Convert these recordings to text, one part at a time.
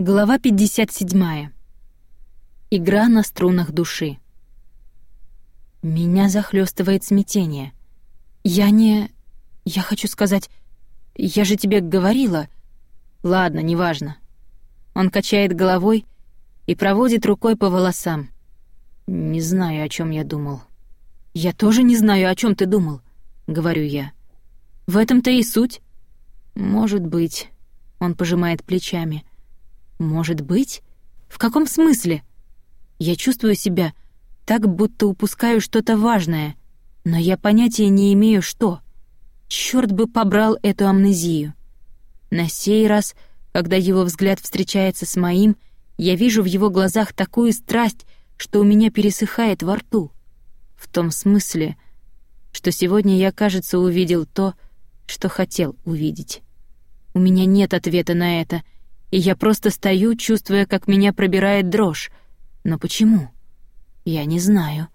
Глава 57. Игра на струнах души. Меня захлестывает смятение. Я не... Я хочу сказать... Я же тебе говорила... Ладно, неважно. Он качает головой и проводит рукой по волосам. Не знаю, о чем я думал. Я тоже не знаю, о чем ты думал, говорю я. В этом-то и суть. Может быть. Он пожимает плечами. Может быть? В каком смысле? Я чувствую себя так, будто упускаю что-то важное, но я понятия не имею, что. Чёрт бы побрал эту амнезию. На сей раз, когда его взгляд встречается с моим, я вижу в его глазах такую страсть, что у меня пересыхает во рту. В том смысле, что сегодня я, кажется, увидел то, что хотел увидеть. У меня нет ответа на это — и я просто стою, чувствуя, как меня пробирает дрожь. Но почему? Я не знаю.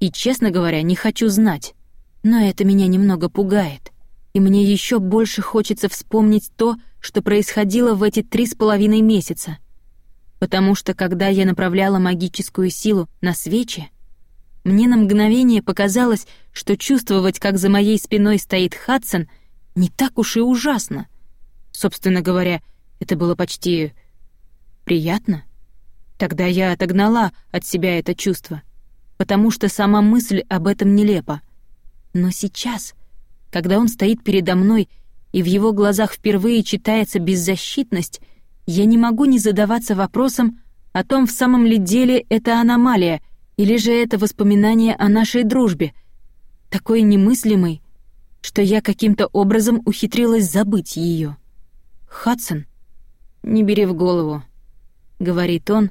И, честно говоря, не хочу знать. Но это меня немного пугает. И мне еще больше хочется вспомнить то, что происходило в эти три с половиной месяца. Потому что, когда я направляла магическую силу на свечи, мне на мгновение показалось, что чувствовать, как за моей спиной стоит Хадсон, не так уж и ужасно. Собственно говоря, это было почти... приятно. Тогда я отогнала от себя это чувство, потому что сама мысль об этом нелепа. Но сейчас, когда он стоит передо мной, и в его глазах впервые читается беззащитность, я не могу не задаваться вопросом о том, в самом ли деле это аномалия, или же это воспоминание о нашей дружбе, такой немыслимый, что я каким-то образом ухитрилась забыть ее. Хадсон — «Не бери в голову», — говорит он,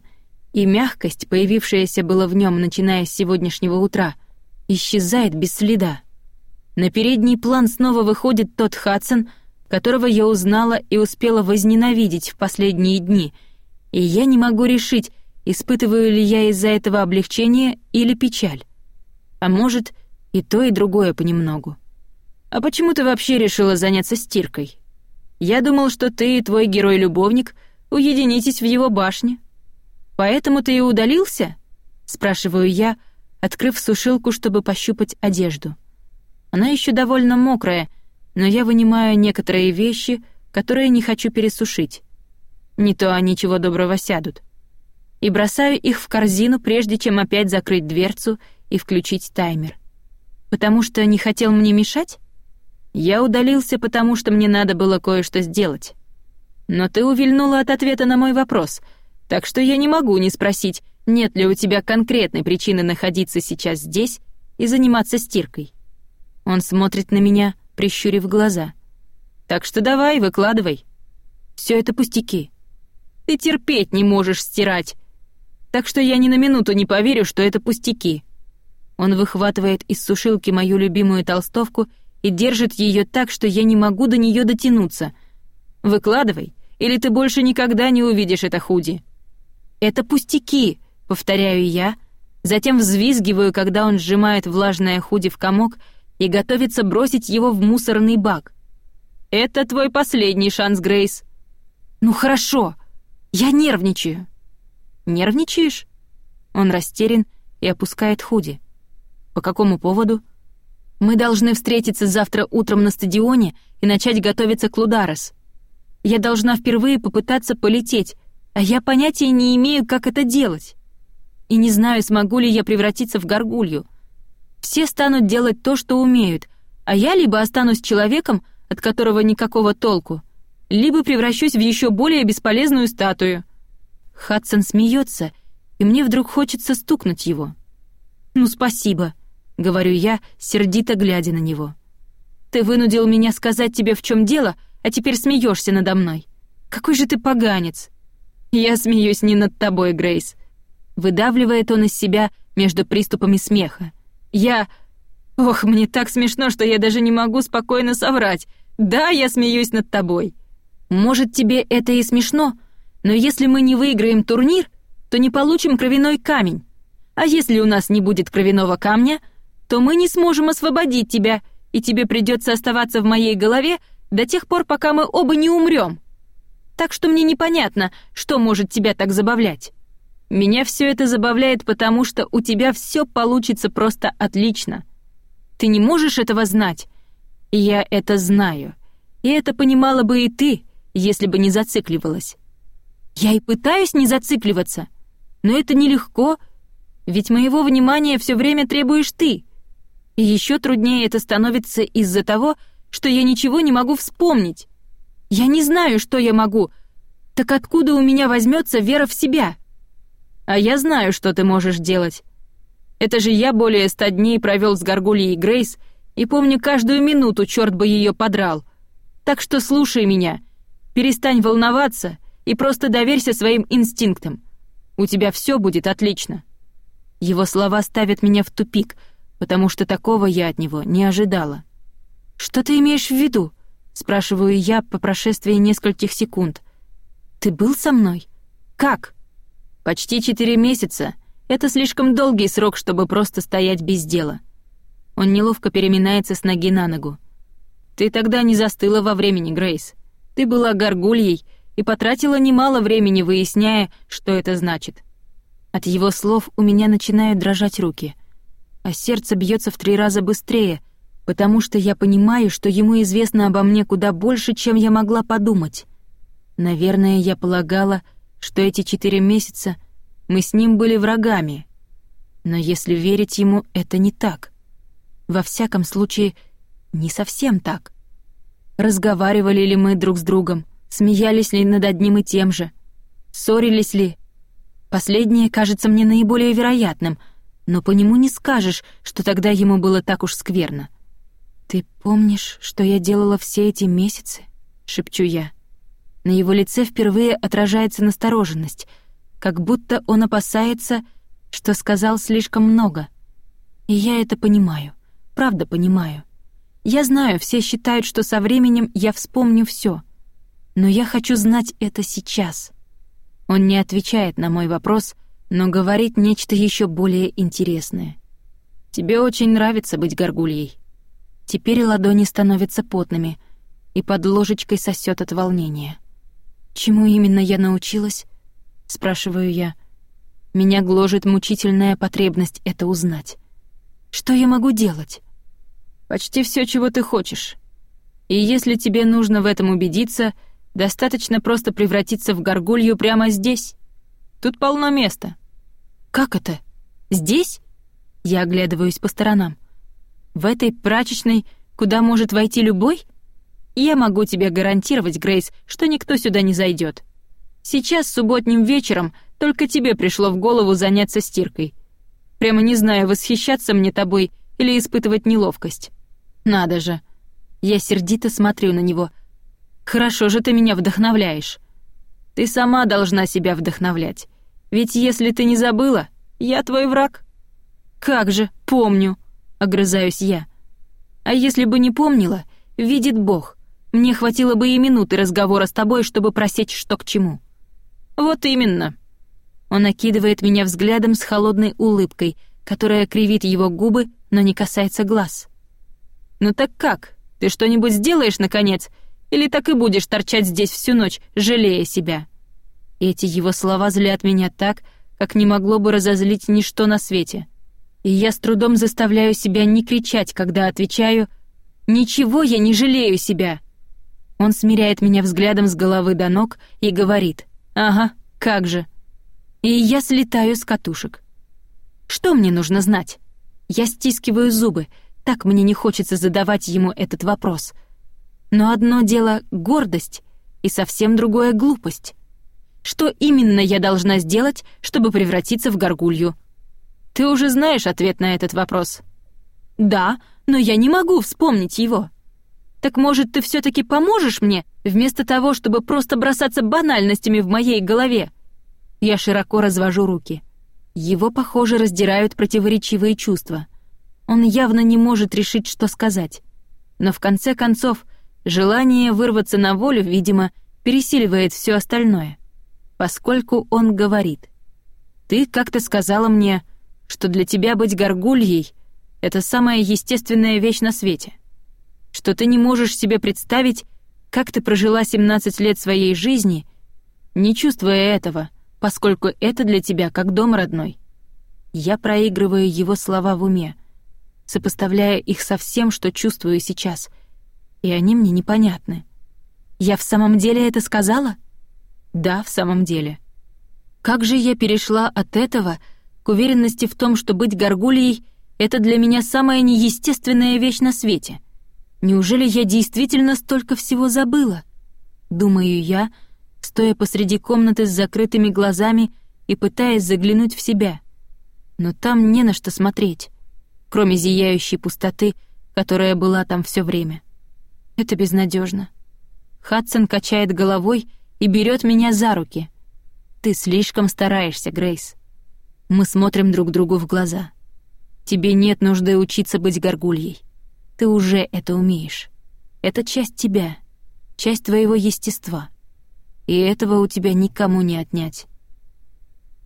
и мягкость, появившаяся была в нем, начиная с сегодняшнего утра, исчезает без следа. На передний план снова выходит тот Хадсон, которого я узнала и успела возненавидеть в последние дни, и я не могу решить, испытываю ли я из-за этого облегчение или печаль. А может, и то, и другое понемногу. «А почему ты вообще решила заняться стиркой?» Я думал, что ты и твой герой-любовник уединитесь в его башне. Поэтому ты и удалился?» — спрашиваю я, открыв сушилку, чтобы пощупать одежду. Она еще довольно мокрая, но я вынимаю некоторые вещи, которые не хочу пересушить. Не то они чего доброго сядут. И бросаю их в корзину, прежде чем опять закрыть дверцу и включить таймер. Потому что не хотел мне мешать? Я удалился, потому что мне надо было кое-что сделать. Но ты увильнула от ответа на мой вопрос, так что я не могу не спросить, нет ли у тебя конкретной причины находиться сейчас здесь и заниматься стиркой. Он смотрит на меня, прищурив глаза. Так что давай, выкладывай. Все это пустяки. Ты терпеть не можешь стирать. Так что я ни на минуту не поверю, что это пустяки. Он выхватывает из сушилки мою любимую толстовку и держит ее так, что я не могу до нее дотянуться. Выкладывай, или ты больше никогда не увидишь это худи. Это пустяки, повторяю я, затем взвизгиваю, когда он сжимает влажное худи в комок и готовится бросить его в мусорный бак. Это твой последний шанс, Грейс. Ну хорошо, я нервничаю. Нервничаешь? Он растерян и опускает худи. По какому поводу? Мы должны встретиться завтра утром на стадионе и начать готовиться к Лударес. Я должна впервые попытаться полететь, а я понятия не имею, как это делать. И не знаю, смогу ли я превратиться в горгулью. Все станут делать то, что умеют, а я либо останусь человеком, от которого никакого толку, либо превращусь в еще более бесполезную статую. Хадсон смеется, и мне вдруг хочется стукнуть его. «Ну, спасибо», — говорю я, сердито глядя на него. «Ты вынудил меня сказать тебе, в чем дело, а теперь смеешься надо мной. Какой же ты поганец!» «Я смеюсь не над тобой, Грейс», — выдавливает он из себя между приступами смеха. «Я... Ох, мне так смешно, что я даже не могу спокойно соврать. Да, я смеюсь над тобой. Может, тебе это и смешно, но если мы не выиграем турнир, то не получим кровяной камень. А если у нас не будет кровяного камня — то мы не сможем освободить тебя, и тебе придется оставаться в моей голове до тех пор, пока мы оба не умрем. Так что мне непонятно, что может тебя так забавлять. Меня все это забавляет, потому что у тебя все получится просто отлично. Ты не можешь этого знать. Я это знаю. И это понимала бы и ты, если бы не зацикливалась. Я и пытаюсь не зацикливаться, но это нелегко, ведь моего внимания все время требуешь ты. И еще труднее это становится из-за того, что я ничего не могу вспомнить. Я не знаю, что я могу. Так откуда у меня возьмется вера в себя? А я знаю, что ты можешь делать. Это же я более ста дней провел с Гаргульей Грейс и помню каждую минуту, черт бы ее подрал. Так что слушай меня, перестань волноваться и просто доверься своим инстинктам. У тебя все будет отлично». Его слова ставят меня в тупик, потому что такого я от него не ожидала. «Что ты имеешь в виду?» — спрашиваю я по прошествии нескольких секунд. «Ты был со мной? Как?» «Почти четыре месяца. Это слишком долгий срок, чтобы просто стоять без дела». Он неловко переминается с ноги на ногу. «Ты тогда не застыла во времени, Грейс. Ты была горгульей и потратила немало времени, выясняя, что это значит. От его слов у меня начинают дрожать руки, а сердце бьется в три раза быстрее, потому что я понимаю, что ему известно обо мне куда больше, чем я могла подумать. Наверное, я полагала, что эти четыре месяца мы с ним были врагами. Но если верить ему, это не так. Во всяком случае, не совсем так. Разговаривали ли мы друг с другом, смеялись ли над одним и тем же, ссорились ли, Последнее кажется мне наиболее вероятным, но по нему не скажешь, что тогда ему было так уж скверно. «Ты помнишь, что я делала все эти месяцы?» — шепчу я. На его лице впервые отражается настороженность, как будто он опасается, что сказал слишком много. И я это понимаю, правда понимаю. Я знаю, все считают, что со временем я вспомню все, но я хочу знать это сейчас. Он не отвечает на мой вопрос, но говорит нечто еще более интересное. «Тебе очень нравится быть горгульей». Теперь ладони становятся потными, и под ложечкой сосет от волнения. «Чему именно я научилась?» — спрашиваю я. Меня гложет мучительная потребность это узнать. Что я могу делать? Почти все, чего ты хочешь. И если тебе нужно в этом убедиться — Достаточно просто превратиться в горгулью прямо здесь. Тут полно места. Как это? Здесь? Я оглядываюсь по сторонам. В этой прачечной, куда может войти любой? Я могу тебе гарантировать, Грейс, что никто сюда не зайдет. Сейчас субботним вечером только тебе пришло в голову заняться стиркой. Прямо не знаю, восхищаться мне тобой или испытывать неловкость. Надо же. Я сердито смотрю на него — Хорошо же ты меня вдохновляешь. Ты сама должна себя вдохновлять. Ведь если ты не забыла, я твой враг. Как же, помню, огрызаюсь я. А если бы не помнила, видит Бог, мне хватило бы и минуты разговора с тобой, чтобы просечь, что к чему. Вот именно. Он окидывает меня взглядом с холодной улыбкой, которая кривит его губы, но не касается глаз. Ну так как? Ты что-нибудь сделаешь наконец? Или так и будешь торчать здесь всю ночь, жалея себя?» Эти его слова злят меня так, как не могло бы разозлить ничто на свете. И я с трудом заставляю себя не кричать, когда отвечаю «Ничего я не жалею себя!» Он смиряет меня взглядом с головы до ног и говорит «Ага, как же!» И я слетаю с катушек. Что мне нужно знать? Я стискиваю зубы, так мне не хочется задавать ему этот вопрос — но одно дело — гордость, и совсем другое — глупость. Что именно я должна сделать, чтобы превратиться в горгулью? Ты уже знаешь ответ на этот вопрос. Да, но я не могу вспомнить его. Так может, ты все таки поможешь мне, вместо того, чтобы просто бросаться банальностями в моей голове? Я широко развожу руки. Его, похоже, раздирают противоречивые чувства. Он явно не может решить, что сказать. Но в конце концов Желание вырваться на волю, видимо, пересиливает все остальное, поскольку он говорит. «Ты как-то сказала мне, что для тебя быть горгульей — это самая естественная вещь на свете, что ты не можешь себе представить, как ты прожила 17 лет своей жизни, не чувствуя этого, поскольку это для тебя как дом родной. Я проигрываю его слова в уме, сопоставляя их со всем, что чувствую сейчас, и они мне непонятны. Я в самом деле это сказала? Да, в самом деле. Как же я перешла от этого к уверенности в том, что быть горгульей — это для меня самая неестественная вещь на свете? Неужели я действительно столько всего забыла? Думаю я, стоя посреди комнаты с закрытыми глазами и пытаясь заглянуть в себя. Но там не на что смотреть, кроме зияющей пустоты, которая была там все время. Это безнадежно. Хадсон качает головой и берет меня за руки. «Ты слишком стараешься, Грейс». Мы смотрим друг другу в глаза. «Тебе нет нужды учиться быть горгульей. Ты уже это умеешь. Это часть тебя, часть твоего естества. И этого у тебя никому не отнять.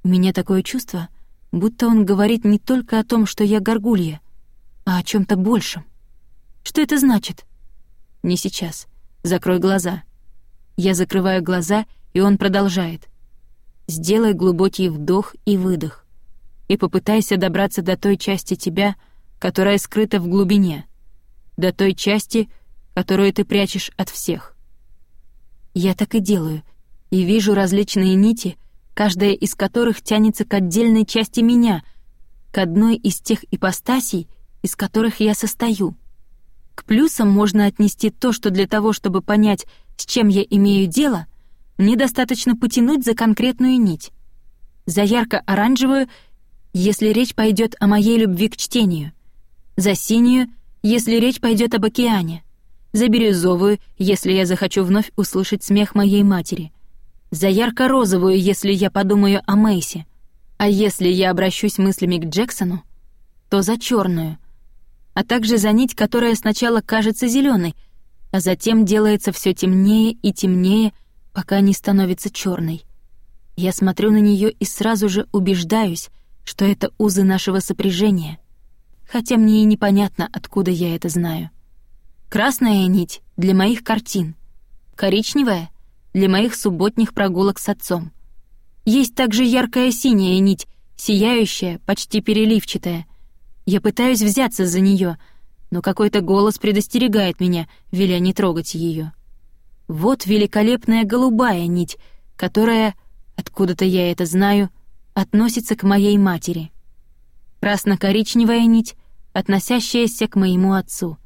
У меня такое чувство, будто он говорит не только о том, что я горгулья, а о чем то большем. Что это значит? Не сейчас. Закрой глаза. Я закрываю глаза, и он продолжает. Сделай глубокий вдох и выдох. И попытайся добраться до той части тебя, которая скрыта в глубине — до той части, которую ты прячешь от всех. Я так и делаю, и вижу различные нити, каждая из которых тянется к отдельной части меня, к одной из тех ипостасей, из которых я состою. К плюсам можно отнести то, что для того, чтобы понять, с чем я имею дело, мне достаточно потянуть за конкретную нить. За ярко-оранжевую, если речь пойдет о моей любви к чтению, за синюю, если речь пойдет об океане, за бирюзовую, если я захочу вновь услышать смех моей матери, за ярко-розовую, если я подумаю о Мэйсе, а если я обращусь мыслями к Джексону, то за черную, а также за нить, которая сначала кажется зеленой, а затем делается все темнее и темнее, пока не становится черной. Я смотрю на нее и сразу же убеждаюсь, что это узы нашего сопряжения — хотя мне и непонятно, откуда я это знаю. Красная нить для моих картин, коричневая для моих субботних прогулок с отцом. Есть также яркая синяя нить, сияющая, почти переливчатая. Я пытаюсь взяться за нее, но какой-то голос предостерегает меня, веля не трогать ее. Вот великолепная голубая нить, которая, откуда-то я это знаю, относится к моей матери — красно-коричневая нить, относящаяся к моему отцу.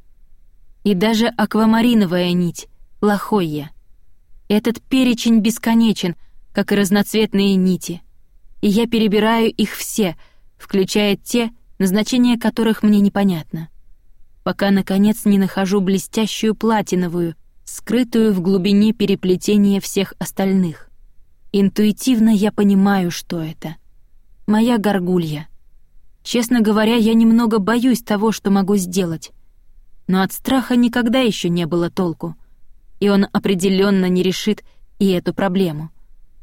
И даже аквамариновая нить, лохойя. Этот перечень бесконечен, как и разноцветные нити. И я перебираю их все, включая те, назначение которых мне непонятно. Пока, наконец, не нахожу блестящую платиновую, скрытую в глубине переплетения всех остальных. Интуитивно я понимаю, что это. Моя горгулья. Честно говоря, я немного боюсь того, что могу сделать. Но от страха никогда еще не было толку. И он определенно не решит и эту проблему.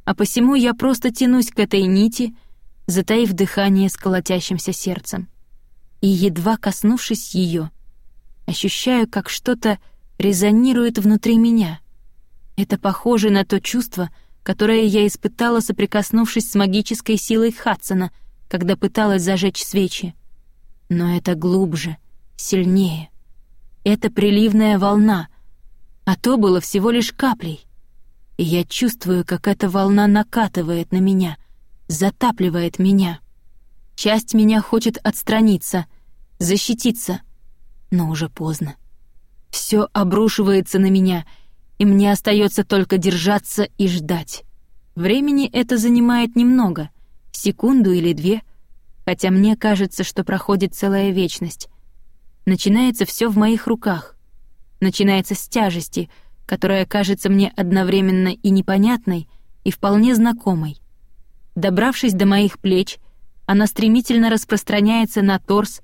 А посему я просто тянусь к этой нити, затаив дыхание с колотящимся сердцем. И едва коснувшись ее, ощущаю, как что-то резонирует внутри меня. Это похоже на то чувство, которое я испытала, соприкоснувшись с магической силой Хадсона — когда пыталась зажечь свечи. Но это глубже, сильнее. Это приливная волна, а то было всего лишь каплей. И я чувствую, как эта волна накатывает на меня, затапливает меня. Часть меня хочет отстраниться, защититься, но уже поздно. Все обрушивается на меня, и мне остается только держаться и ждать. Времени это занимает немного — секунду или две, хотя мне кажется, что проходит целая вечность. Начинается все в моих руках. Начинается с тяжести, которая кажется мне одновременно и непонятной, и вполне знакомой. Добравшись до моих плеч, она стремительно распространяется на торс,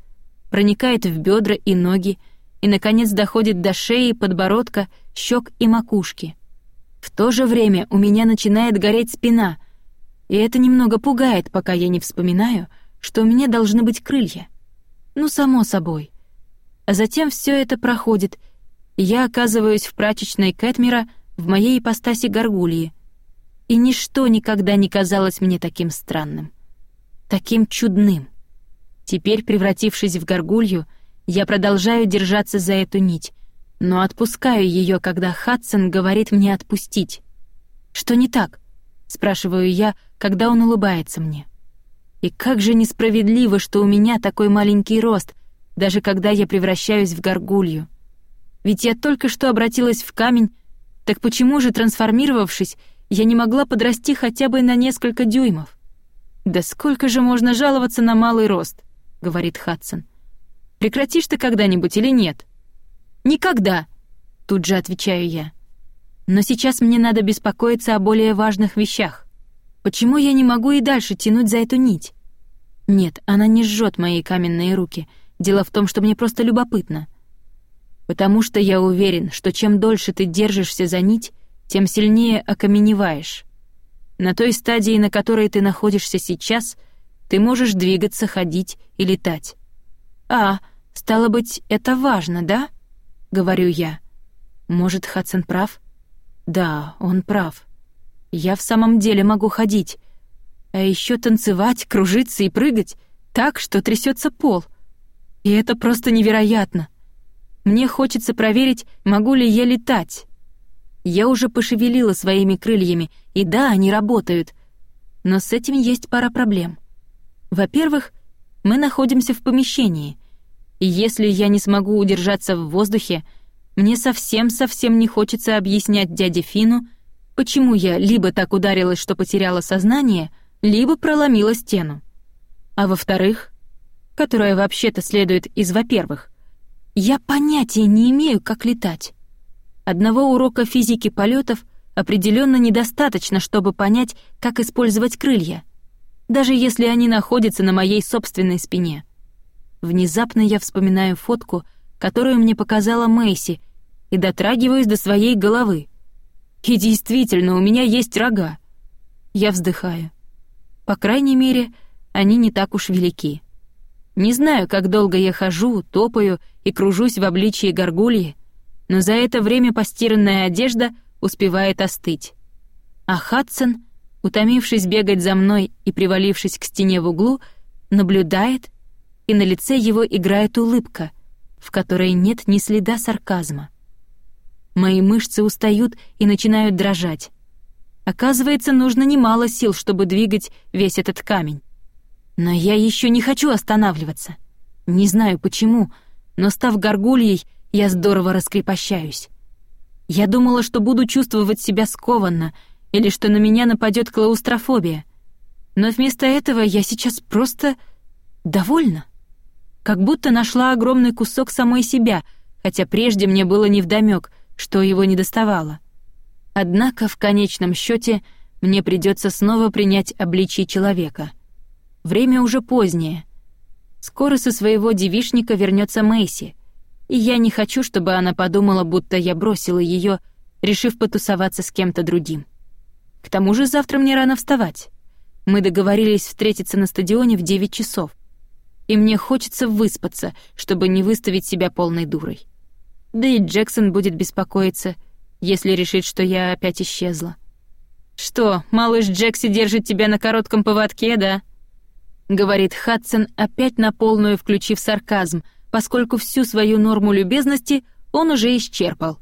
проникает в бедра и ноги и, наконец, доходит до шеи, подбородка, щек и макушки. В то же время у меня начинает гореть спина, и это немного пугает, пока я не вспоминаю, что у меня должны быть крылья. Ну, само собой. А затем все это проходит, и я оказываюсь в прачечной Кэтмера в моей ипостаси горгульи. И ничто никогда не казалось мне таким странным, таким чудным. Теперь, превратившись в горгулью, я продолжаю держаться за эту нить, но отпускаю ее, когда Хадсон говорит мне отпустить. «Что не так?» — спрашиваю я, когда он улыбается мне. И как же несправедливо, что у меня такой маленький рост, даже когда я превращаюсь в горгулью. Ведь я только что обратилась в камень, так почему же, трансформировавшись, я не могла подрасти хотя бы на несколько дюймов? «Да сколько же можно жаловаться на малый рост?» — говорит Хадсон. «Прекратишь ты когда-нибудь или нет?» «Никогда!» — тут же отвечаю я. «Но сейчас мне надо беспокоиться о более важных вещах. Почему я не могу и дальше тянуть за эту нить? Нет, она не жжет мои каменные руки. Дело в том, что мне просто любопытно потому что я уверен, что чем дольше ты держишься за нить, тем сильнее окаменеваешь. На той стадии, на которой ты находишься сейчас, ты можешь двигаться, ходить и летать. «А, стало быть, это важно, да?» — говорю я. «Может, Хадсон прав?» «Да, он прав. Я в самом деле могу ходить, а еще танцевать, кружиться и прыгать так, что трясется пол. И это просто невероятно. Мне хочется проверить, могу ли я летать. Я уже пошевелила своими крыльями, и да, они работают. Но с этим есть пара проблем. Во-первых, мы находимся в помещении, и если я не смогу удержаться в воздухе, мне совсем-совсем не хочется объяснять дяде Фину, почему я либо так ударилась, что потеряла сознание, либо проломила стену. А во-вторых, которое вообще-то следует из во-первых, я понятия не имею, как летать. Одного урока физики полетов определенно недостаточно, чтобы понять, как использовать крылья, даже если они находятся на моей собственной спине. Внезапно я вспоминаю фотку, которую мне показала Мэйси, и дотрагиваюсь до своей головы. И действительно, у меня есть рога. Я вздыхаю. По крайней мере, они не так уж велики. Не знаю, как долго я хожу, топаю и кружусь в обличии горгульи, но за это время постиранная одежда успевает остыть. А Хадсон, утомившись бегать за мной и привалившись к стене в углу, наблюдает, и на лице его играет улыбка, в которой нет ни следа сарказма. Мои мышцы устают и начинают дрожать. Оказывается, нужно немало сил, чтобы двигать весь этот камень. Но я еще не хочу останавливаться. Не знаю почему, но став горгульей, я здорово раскрепощаюсь. Я думала, что буду чувствовать себя скованно или что на меня нападет клаустрофобия. Но вместо этого я сейчас просто довольна. Как будто нашла огромный кусок самой себя, хотя прежде мне было невдомёк, что его не доставало. Однако в конечном счете мне придется снова принять обличие человека — Время уже позднее. Скоро со своего девишника вернется Мэйси, и я не хочу, чтобы она подумала, будто я бросила ее, решив потусоваться с кем-то другим. К тому же завтра мне рано вставать. Мы договорились встретиться на стадионе в 9 часов. И мне хочется выспаться, чтобы не выставить себя полной дурой. Да и Джексон будет беспокоиться, если решит, что я опять исчезла. «Что, малыш Джекси держит тебя на коротком поводке, да?» — говорит Хадсон, опять на полную включив сарказм, поскольку всю свою норму любезности он уже исчерпал.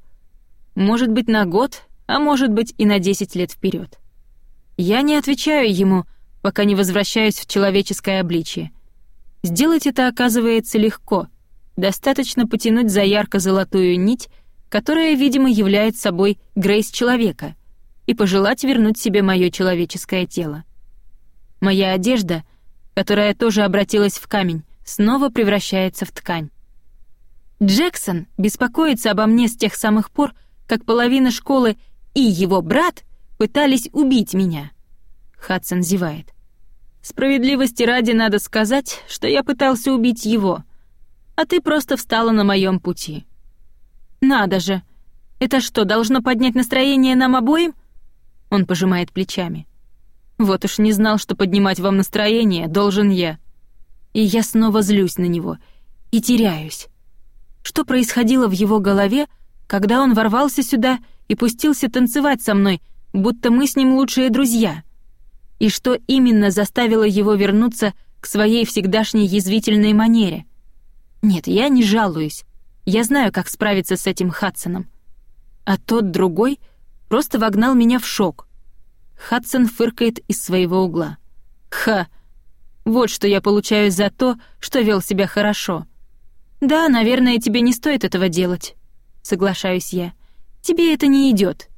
Может быть, на год, а может быть и на 10 лет вперед. Я не отвечаю ему, пока не возвращаюсь в человеческое обличие. Сделать это оказывается легко. Достаточно потянуть за ярко-золотую нить, которая, видимо, является собой грейс человека, и пожелать вернуть себе мое человеческое тело. Моя одежда — которая тоже обратилась в камень, снова превращается в ткань. Джексон беспокоится обо мне с тех самых пор, как половина школы и его брат пытались убить меня. Хадсон зевает. Справедливости ради надо сказать, что я пытался убить его, а ты просто встала на моем пути. Надо же. Это что, должно поднять настроение нам обоим? Он пожимает плечами. Вот уж не знал, что поднимать вам настроение должен я. И я снова злюсь на него и теряюсь. Что происходило в его голове, когда он ворвался сюда и пустился танцевать со мной, будто мы с ним лучшие друзья. И что именно заставило его вернуться к своей всегдашней язвительной манере? Нет, я не жалуюсь. Я знаю, как справиться с этим Хадсоном. А тот другой просто вогнал меня в шок. Хадсон фыркает из своего угла. Ха! Вот что я получаю за то, что вел себя хорошо. Да, наверное, тебе не стоит этого делать. Соглашаюсь я. Тебе это не идет.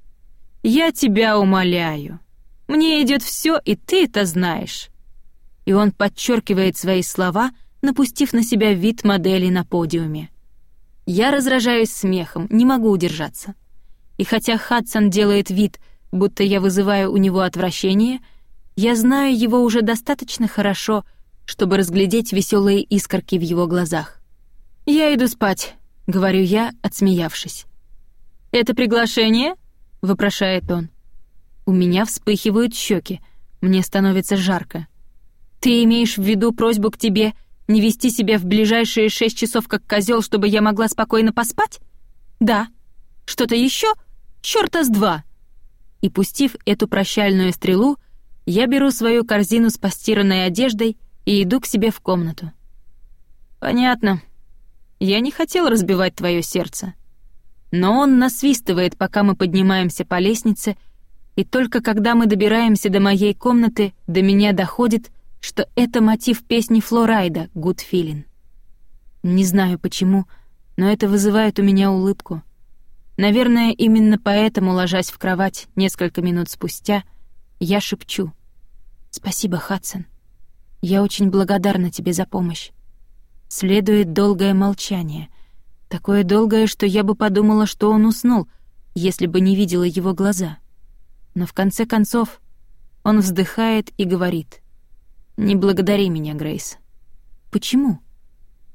Я тебя умоляю. Мне идет все, и ты это знаешь. И он подчеркивает свои слова, напустив на себя вид модели на подиуме. Я разражаюсь смехом, не могу удержаться. И хотя Хадсон делает вид, будто я вызываю у него отвращение, я знаю его уже достаточно хорошо, чтобы разглядеть веселые искорки в его глазах. «Я иду спать», — говорю я, отсмеявшись. «Это приглашение?» — вопрошает он. У меня вспыхивают щеки, мне становится жарко. «Ты имеешь в виду просьбу к тебе не вести себя в ближайшие шесть часов как козел, чтобы я могла спокойно поспать?» «Да. Что-то еще? Чёрта с два!» И пустив эту прощальную стрелу, я беру свою корзину с постиранной одеждой и иду к себе в комнату. «Понятно. Я не хотел разбивать твое сердце». Но он насвистывает, пока мы поднимаемся по лестнице, и только когда мы добираемся до моей комнаты, до меня доходит, что это мотив песни Флорайда «Good Feeling». Не знаю почему, но это вызывает у меня улыбку — Наверное, именно поэтому, ложась в кровать несколько минут спустя, я шепчу. «Спасибо, Хадсон. Я очень благодарна тебе за помощь». Следует долгое молчание. Такое долгое, что я бы подумала, что он уснул, если бы не видела его глаза. Но в конце концов он вздыхает и говорит. «Не благодари меня, Грейс». «Почему?»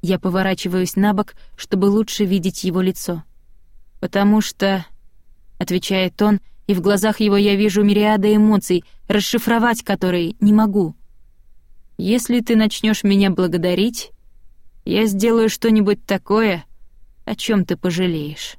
Я поворачиваюсь на бок, чтобы лучше видеть его лицо. «Потому что...» — отвечает он, и в глазах его я вижу мириады эмоций, расшифровать которые не могу. «Если ты начнешь меня благодарить, я сделаю что-нибудь такое, о чем ты пожалеешь».